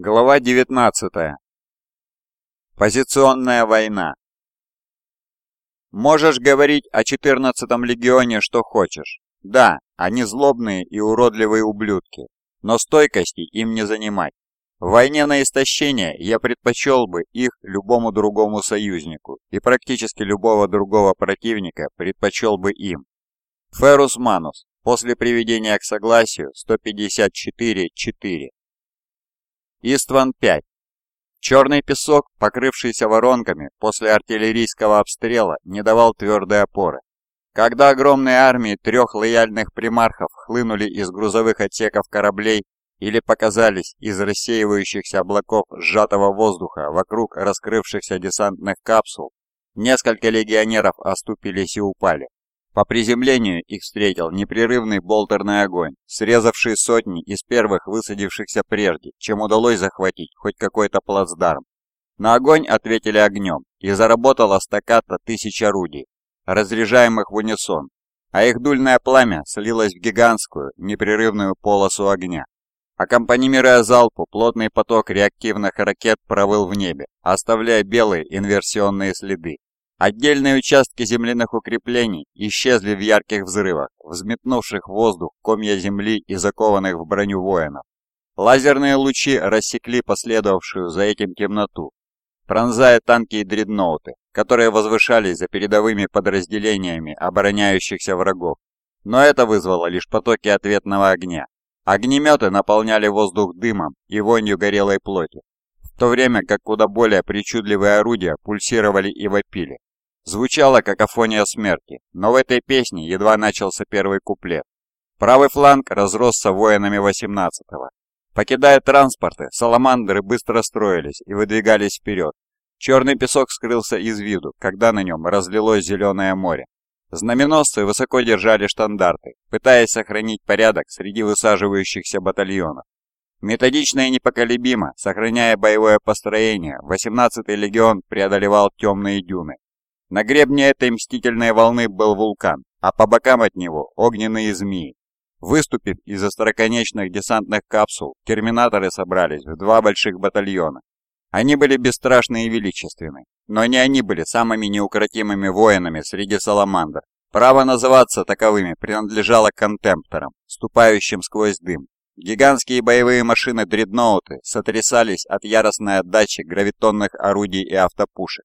Глава 19. Позиционная война. Можешь говорить о 14-м легионе что хочешь. Да, они злобные и уродливые ублюдки, но стойкости им не занимать. В войне на истощение я предпочел бы их любому другому союзнику, и практически любого другого противника предпочел бы им. Ферус Манус, после приведения к согласию 154-4. Истван-5. Черный песок, покрывшийся воронками после артиллерийского обстрела, не давал твердой опоры. Когда огромные армии трех лояльных примархов хлынули из грузовых отсеков кораблей или показались из рассеивающихся облаков сжатого воздуха вокруг раскрывшихся десантных капсул, несколько легионеров оступились и упали. По приземлению их встретил непрерывный болтерный огонь, срезавший сотни из первых высадившихся прежде, чем удалось захватить хоть какой-то плацдарм. На огонь ответили огнем, и заработала стаката тысяч орудий, разряжаемых в унисон, а их дульное пламя слилось в гигантскую, непрерывную полосу огня. Аккомпанимируя залпу, плотный поток реактивных ракет провыл в небе, оставляя белые инверсионные следы. Отдельные участки земляных укреплений исчезли в ярких взрывах, взметнувших воздух комья земли и закованных в броню воинов. Лазерные лучи рассекли последовавшую за этим темноту, пронзая танки и дредноуты, которые возвышались за передовыми подразделениями обороняющихся врагов. Но это вызвало лишь потоки ответного огня. Огнеметы наполняли воздух дымом и вонью горелой плоти, в то время как куда более причудливые орудия пульсировали и вопили. Звучала какофония смерти, но в этой песне едва начался первый куплет. Правый фланг разросся воинами 18-го. Покидая транспорты, саламандры быстро строились и выдвигались вперед. Черный песок скрылся из виду, когда на нем разлилось зеленое море. Знаменосцы высоко держали штандарты, пытаясь сохранить порядок среди высаживающихся батальонов. Методично и непоколебимо, сохраняя боевое построение, 18-й легион преодолевал темные дюны, на гребне этой мстительной волны был вулкан, а по бокам от него огненные змеи. Выступив из остроконечных десантных капсул, терминаторы собрались в два больших батальона. Они были бесстрашны и величественны, но не они были самыми неукротимыми воинами среди саламандр. Право называться таковыми принадлежало контемпторам, ступающим сквозь дым. Гигантские боевые машины-дредноуты сотрясались от яростной отдачи гравитонных орудий и автопушек.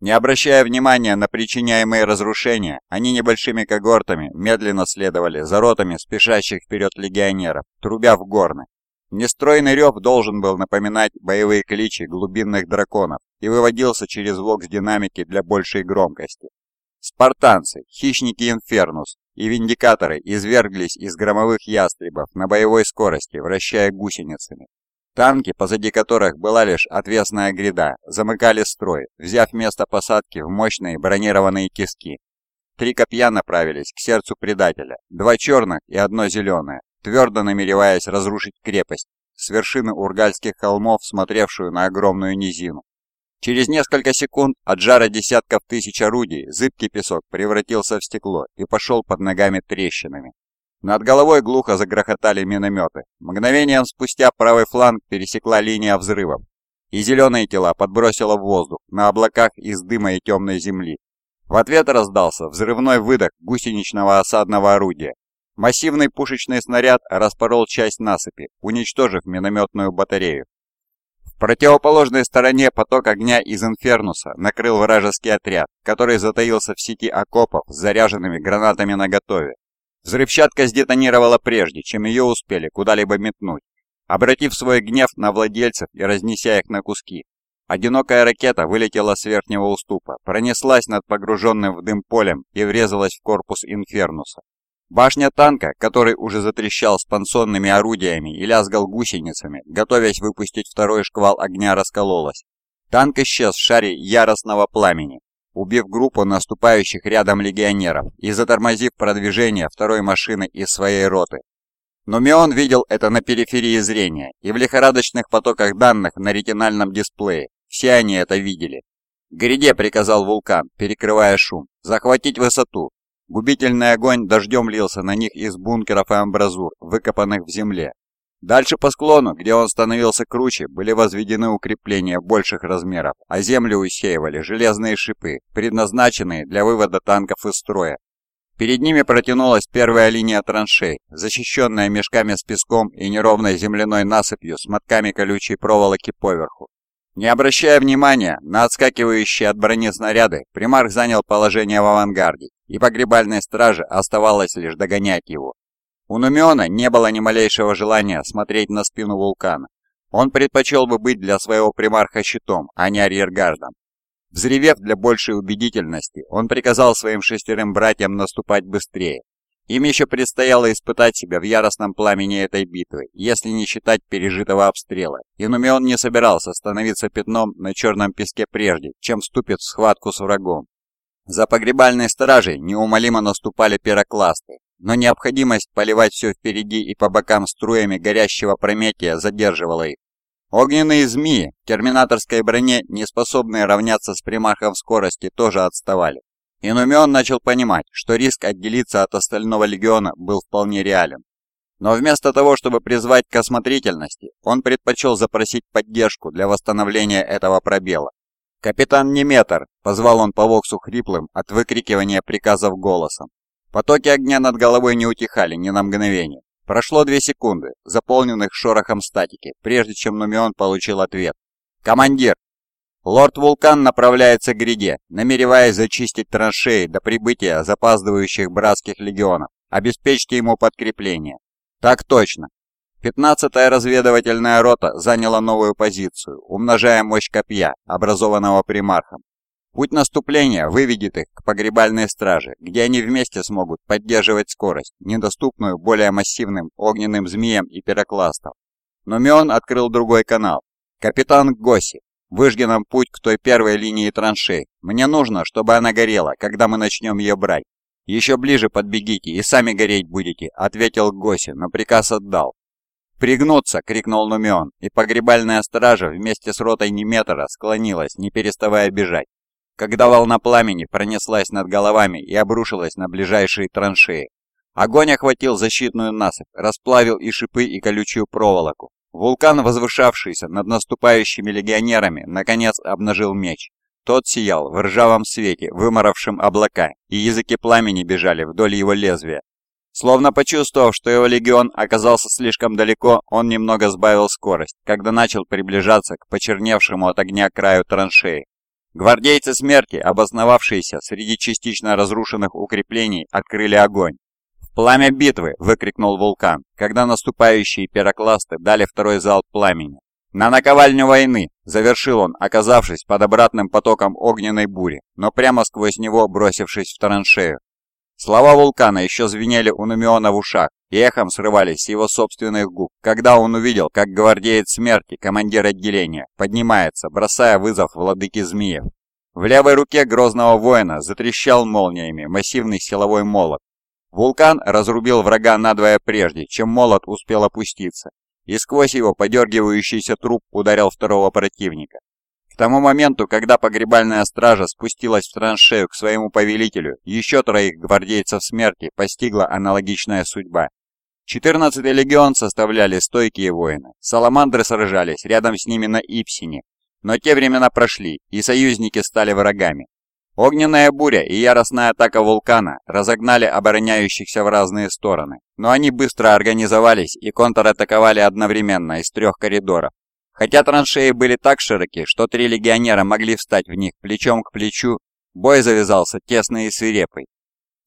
Не обращая внимания на причиняемые разрушения, они небольшими когортами медленно следовали за ротами спешащих вперед легионеров, трубя в горны. Нестройный рев должен был напоминать боевые кличи глубинных драконов и выводился через вокс-динамики для большей громкости. Спартанцы, хищники Инфернус и Виндикаторы изверглись из громовых ястребов на боевой скорости, вращая гусеницами. Танки, позади которых была лишь отвесная гряда, замыкали строй, взяв место посадки в мощные бронированные тиски. Три копья направились к сердцу предателя, два черных и одно зеленое, твердо намереваясь разрушить крепость с вершины Ургальских холмов, смотревшую на огромную низину. Через несколько секунд от жара десятков тысяч орудий зыбкий песок превратился в стекло и пошел под ногами трещинами. Над головой глухо загрохотали минометы. Мгновением спустя правый фланг пересекла линия взрывов, и зеленые тела подбросило в воздух на облаках из дыма и темной земли. В ответ раздался взрывной выдох гусеничного осадного орудия. Массивный пушечный снаряд распорол часть насыпи, уничтожив минометную батарею. В противоположной стороне поток огня из Инфернуса накрыл вражеский отряд, который затаился в сети окопов с заряженными гранатами наготове. Взрывчатка сдетонировала прежде, чем ее успели куда-либо метнуть, обратив свой гнев на владельцев и разнеся их на куски. Одинокая ракета вылетела с верхнего уступа, пронеслась над погруженным в дым полем и врезалась в корпус Инфернуса. Башня танка, который уже затрещал спансонными орудиями и лязгал гусеницами, готовясь выпустить второй шквал огня, раскололась. Танк исчез в шаре яростного пламени, убив группу наступающих рядом легионеров и затормозив продвижение второй машины из своей роты. Но Мион видел это на периферии зрения и в лихорадочных потоках данных на ретинальном дисплее. Все они это видели. «Гряде!» — приказал вулкан, перекрывая шум. «Захватить высоту!» Губительный огонь дождем лился на них из бункеров и амбразур, выкопанных в земле. Дальше по склону, где он становился круче, были возведены укрепления больших размеров, а землю усеивали железные шипы, предназначенные для вывода танков из строя. Перед ними протянулась первая линия траншей, защищенная мешками с песком и неровной земляной насыпью с мотками колючей проволоки поверху. Не обращая внимания на отскакивающие от брони снаряды, примарх занял положение в авангарде, и погребальной страже оставалось лишь догонять его. У Нумиона не было ни малейшего желания смотреть на спину вулкана. Он предпочел бы быть для своего примарха щитом, а не арьергардом. Взревев для большей убедительности, он приказал своим шестерым братьям наступать быстрее. Им еще предстояло испытать себя в яростном пламени этой битвы, если не считать пережитого обстрела. И Нумион не собирался становиться пятном на черном песке прежде, чем вступит в схватку с врагом. За погребальной стражей неумолимо наступали пирокласты, но необходимость поливать все впереди и по бокам струями горящего прометия задерживала их. Огненные змеи в терминаторской броне, не способные равняться с примархом скорости, тоже отставали. Инумен начал понимать, что риск отделиться от остального легиона был вполне реален. Но вместо того, чтобы призвать к осмотрительности, он предпочел запросить поддержку для восстановления этого пробела. «Капитан Неметр!» – позвал он по воксу хриплым от выкрикивания приказов голосом. Потоки огня над головой не утихали ни на мгновение. Прошло две секунды, заполненных шорохом статики, прежде чем Нумион получил ответ. «Командир!» Лорд Вулкан направляется к гряде, намереваясь зачистить траншеи до прибытия запаздывающих братских легионов. Обеспечьте ему подкрепление. Так точно. Пятнадцатая разведывательная рота заняла новую позицию, умножая мощь копья, образованного примархом. Путь наступления выведет их к погребальной страже, где они вместе смогут поддерживать скорость, недоступную более массивным огненным змеям и пирокластам. Но Мион открыл другой канал. «Капитан Госи, выжги нам путь к той первой линии траншей. Мне нужно, чтобы она горела, когда мы начнем ее брать. Еще ближе подбегите и сами гореть будете», — ответил Госи, но приказ отдал. «Пригнуться!» — крикнул Нумион, и погребальная стража вместе с ротой Неметра склонилась, не переставая бежать когда волна пламени пронеслась над головами и обрушилась на ближайшие траншеи. Огонь охватил защитную насыпь, расплавил и шипы, и колючую проволоку. Вулкан, возвышавшийся над наступающими легионерами, наконец обнажил меч. Тот сиял в ржавом свете, выморавшем облака, и языки пламени бежали вдоль его лезвия. Словно почувствовав, что его легион оказался слишком далеко, он немного сбавил скорость, когда начал приближаться к почерневшему от огня краю траншеи. Гвардейцы смерти, обосновавшиеся среди частично разрушенных укреплений, открыли огонь. «В пламя битвы!» – выкрикнул вулкан, когда наступающие пирокласты дали второй залп пламени. «На наковальню войны!» – завершил он, оказавшись под обратным потоком огненной бури, но прямо сквозь него бросившись в траншею. Слова вулкана еще звенели у Нумиона в ушах эхом срывались с его собственных губ, когда он увидел, как гвардеец смерти, командир отделения, поднимается, бросая вызов владыке змеев. В левой руке грозного воина затрещал молниями массивный силовой молот. Вулкан разрубил врага надвое прежде, чем молот успел опуститься, и сквозь его подергивающийся труп ударил второго противника. К тому моменту, когда погребальная стража спустилась в траншею к своему повелителю, еще троих гвардейцев смерти постигла аналогичная судьба. 14-й легион составляли стойкие воины. Саламандры сражались рядом с ними на Ипсине, но те времена прошли, и союзники стали врагами. Огненная буря и яростная атака вулкана разогнали обороняющихся в разные стороны, но они быстро организовались и контратаковали одновременно из трех коридоров. Хотя траншеи были так широки, что три легионера могли встать в них плечом к плечу, бой завязался тесный и свирепый.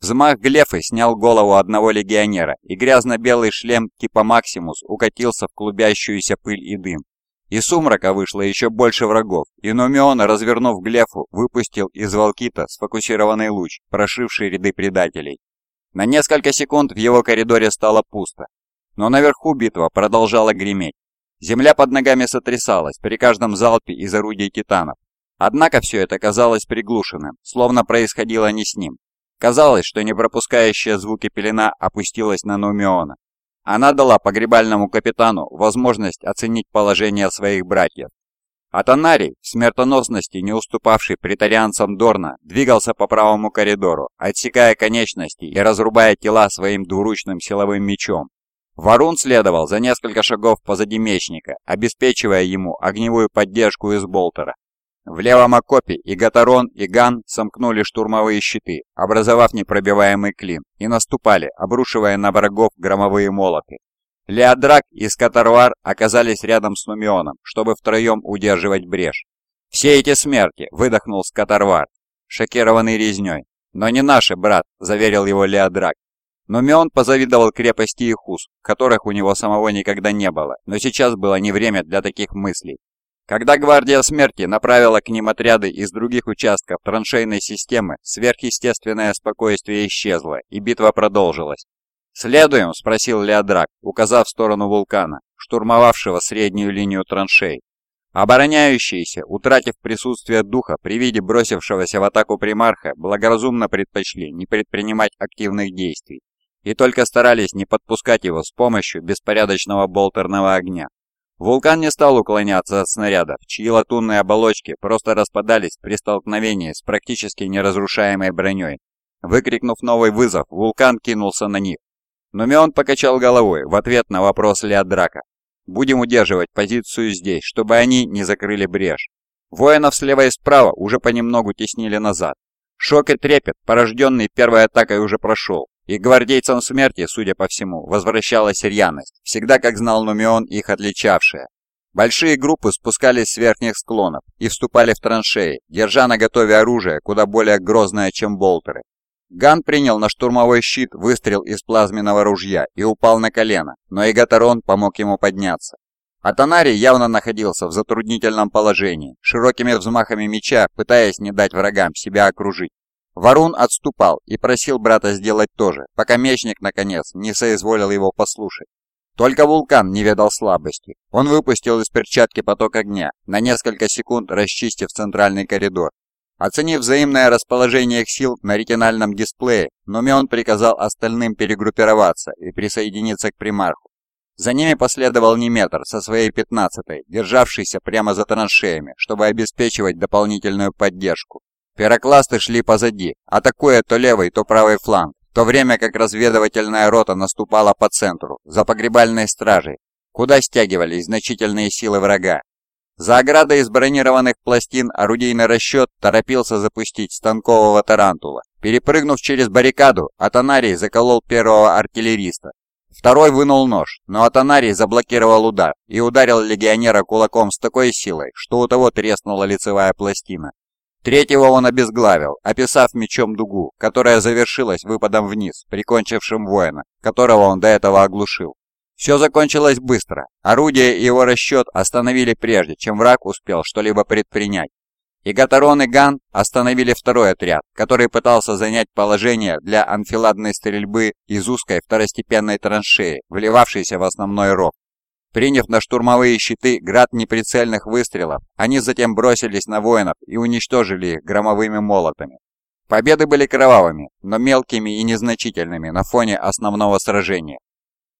Взмах Глефы снял голову одного легионера, и грязно-белый шлем типа Максимус укатился в клубящуюся пыль и дым. Из сумрака вышло еще больше врагов, и Нумион, развернув Глефу, выпустил из Волкита сфокусированный луч, прошивший ряды предателей. На несколько секунд в его коридоре стало пусто, но наверху битва продолжала греметь. Земля под ногами сотрясалась при каждом залпе из орудий титанов. Однако все это казалось приглушенным, словно происходило не с ним. Казалось, что не пропускающая звуки пелена опустилась на Нумиона. Она дала погребальному капитану возможность оценить положение своих братьев. Атанарий, в смертоносности не уступавший претарианцам Дорна, двигался по правому коридору, отсекая конечности и разрубая тела своим двуручным силовым мечом. Варун следовал за несколько шагов позади мечника, обеспечивая ему огневую поддержку из болтера. В левом окопе и Гатарон, и Ган сомкнули штурмовые щиты, образовав непробиваемый клин, и наступали, обрушивая на врагов громовые молоты. Леодрак и Скатарвар оказались рядом с Нумионом, чтобы втроем удерживать брешь. «Все эти смерти!» – выдохнул Скатарвар, шокированный резней. «Но не наши, брат!» – заверил его Леодрак. Нумион позавидовал крепости и хус, которых у него самого никогда не было, но сейчас было не время для таких мыслей. Когда Гвардия Смерти направила к ним отряды из других участков траншейной системы, сверхъестественное спокойствие исчезло, и битва продолжилась. «Следуем?» – спросил Леодрак, указав в сторону вулкана, штурмовавшего среднюю линию траншей. Обороняющиеся, утратив присутствие духа при виде бросившегося в атаку примарха, благоразумно предпочли не предпринимать активных действий и только старались не подпускать его с помощью беспорядочного болтерного огня. Вулкан не стал уклоняться от снарядов, чьи латунные оболочки просто распадались при столкновении с практически неразрушаемой броней. Выкрикнув новый вызов, вулкан кинулся на них. Но Меон покачал головой в ответ на вопрос Леодрака. «Будем удерживать позицию здесь, чтобы они не закрыли брешь». Воинов слева и справа уже понемногу теснили назад. Шок и трепет, порожденный первой атакой, уже прошел, и гвардейцам смерти, судя по всему, возвращалась рьяность, всегда, как знал Нумион, их отличавшая. Большие группы спускались с верхних склонов и вступали в траншеи, держа на готове оружие, куда более грозное, чем болтеры. Ган принял на штурмовой щит выстрел из плазменного ружья и упал на колено, но Игатарон помог ему подняться. Атанарий явно находился в затруднительном положении, широкими взмахами меча пытаясь не дать врагам себя окружить. Варун отступал и просил брата сделать то же, пока мечник, наконец, не соизволил его послушать. Только вулкан не ведал слабости. Он выпустил из перчатки поток огня, на несколько секунд расчистив центральный коридор. Оценив взаимное расположение их сил на ретинальном дисплее, Нумион приказал остальным перегруппироваться и присоединиться к примарху. За ними последовал Неметр со своей пятнадцатой, державшейся прямо за траншеями, чтобы обеспечивать дополнительную поддержку. Пирокласты шли позади, атакуя то левый, то правый фланг, в то время как разведывательная рота наступала по центру, за погребальной стражей, куда стягивались значительные силы врага. За оградой из бронированных пластин орудийный расчет торопился запустить станкового тарантула. Перепрыгнув через баррикаду, Атанарий заколол первого артиллериста. Второй вынул нож, но Атанарий заблокировал удар и ударил легионера кулаком с такой силой, что у того треснула лицевая пластина. Третьего он обезглавил, описав мечом дугу, которая завершилась выпадом вниз, прикончившим воина, которого он до этого оглушил. Все закончилось быстро. Орудие и его расчет остановили прежде, чем враг успел что-либо предпринять. И Гатарон и Ган остановили второй отряд, который пытался занять положение для анфиладной стрельбы из узкой второстепенной траншеи, вливавшейся в основной ров. Приняв на штурмовые щиты град неприцельных выстрелов, они затем бросились на воинов и уничтожили их громовыми молотами. Победы были кровавыми, но мелкими и незначительными на фоне основного сражения.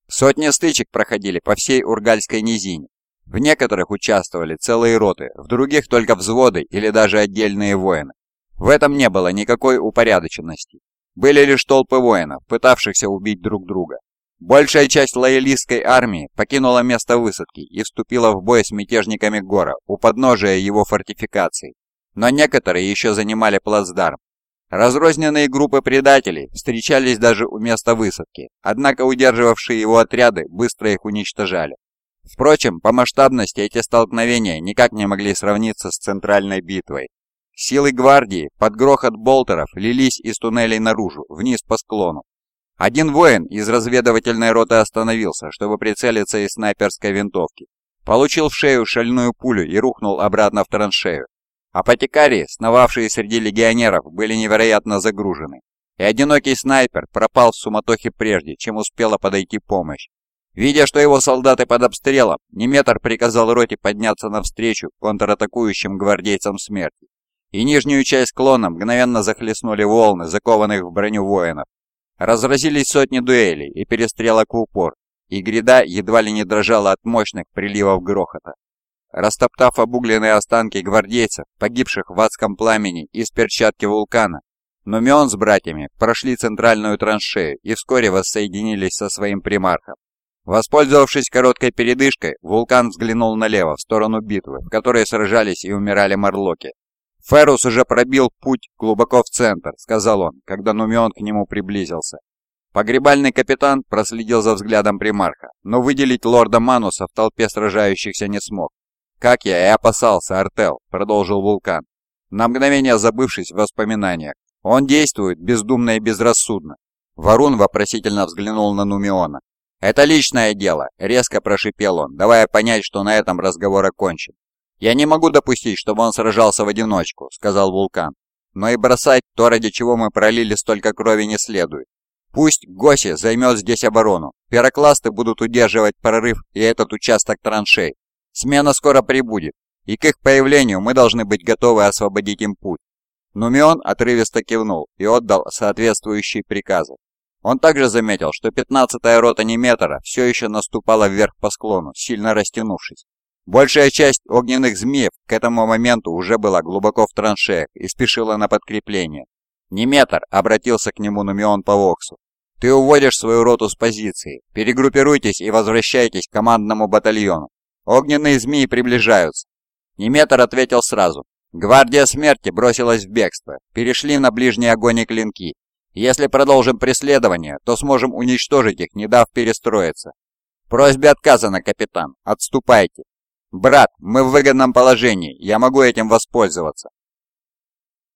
Сотни стычек проходили по всей Ургальской низине. В некоторых участвовали целые роты, в других только взводы или даже отдельные воины. В этом не было никакой упорядоченности. Были лишь толпы воинов, пытавшихся убить друг друга. Большая часть лоялистской армии покинула место высадки и вступила в бой с мятежниками Гора у подножия его фортификаций. Но некоторые еще занимали плацдарм. Разрозненные группы предателей встречались даже у места высадки, однако удерживавшие его отряды быстро их уничтожали. Впрочем, по масштабности эти столкновения никак не могли сравниться с центральной битвой. Силы гвардии под грохот болтеров лились из туннелей наружу, вниз по склону, один воин из разведывательной роты остановился, чтобы прицелиться из снайперской винтовки. Получил в шею шальную пулю и рухнул обратно в траншею. Апотекарии, сновавшие среди легионеров, были невероятно загружены. И одинокий снайпер пропал в суматохе прежде, чем успела подойти помощь. Видя, что его солдаты под обстрелом, Неметр приказал роте подняться навстречу контратакующим гвардейцам смерти. И нижнюю часть клона мгновенно захлестнули волны, закованных в броню воинов. Разразились сотни дуэлей и перестрелок в упор, и гряда едва ли не дрожала от мощных приливов грохота. Растоптав обугленные останки гвардейцев, погибших в адском пламени из перчатки вулкана, Нумион с братьями прошли центральную траншею и вскоре воссоединились со своим примархом. Воспользовавшись короткой передышкой, вулкан взглянул налево, в сторону битвы, в которой сражались и умирали морлоки. «Феррус уже пробил путь глубоко в центр», — сказал он, когда Нумион к нему приблизился. Погребальный капитан проследил за взглядом примарха, но выделить лорда Мануса в толпе сражающихся не смог. «Как я и опасался, Артел», — продолжил вулкан, на мгновение забывшись в воспоминаниях. «Он действует бездумно и безрассудно». Варун вопросительно взглянул на Нумиона. «Это личное дело», — резко прошипел он, давая понять, что на этом разговор окончен. «Я не могу допустить, чтобы он сражался в одиночку», — сказал Вулкан. «Но и бросать то, ради чего мы пролили столько крови, не следует. Пусть Госи займет здесь оборону. Пирокласты будут удерживать прорыв и этот участок траншей. Смена скоро прибудет, и к их появлению мы должны быть готовы освободить им путь». Нумион отрывисто кивнул и отдал соответствующие приказы. Он также заметил, что 15-я рота Неметора все еще наступала вверх по склону, сильно растянувшись. Большая часть огненных змеев к этому моменту уже была глубоко в траншеях и спешила на подкрепление. «Неметр», — обратился к нему Нумион по Воксу, — «ты уводишь свою роту с позиции. Перегруппируйтесь и возвращайтесь к командному батальону. Огненные змеи приближаются». Неметр ответил сразу. Гвардия смерти бросилась в бегство, перешли на ближний огонь и клинки, если продолжим преследование, то сможем уничтожить их, не дав перестроиться. Просьбе отказано, капитан. Отступайте. Брат, мы в выгодном положении, я могу этим воспользоваться.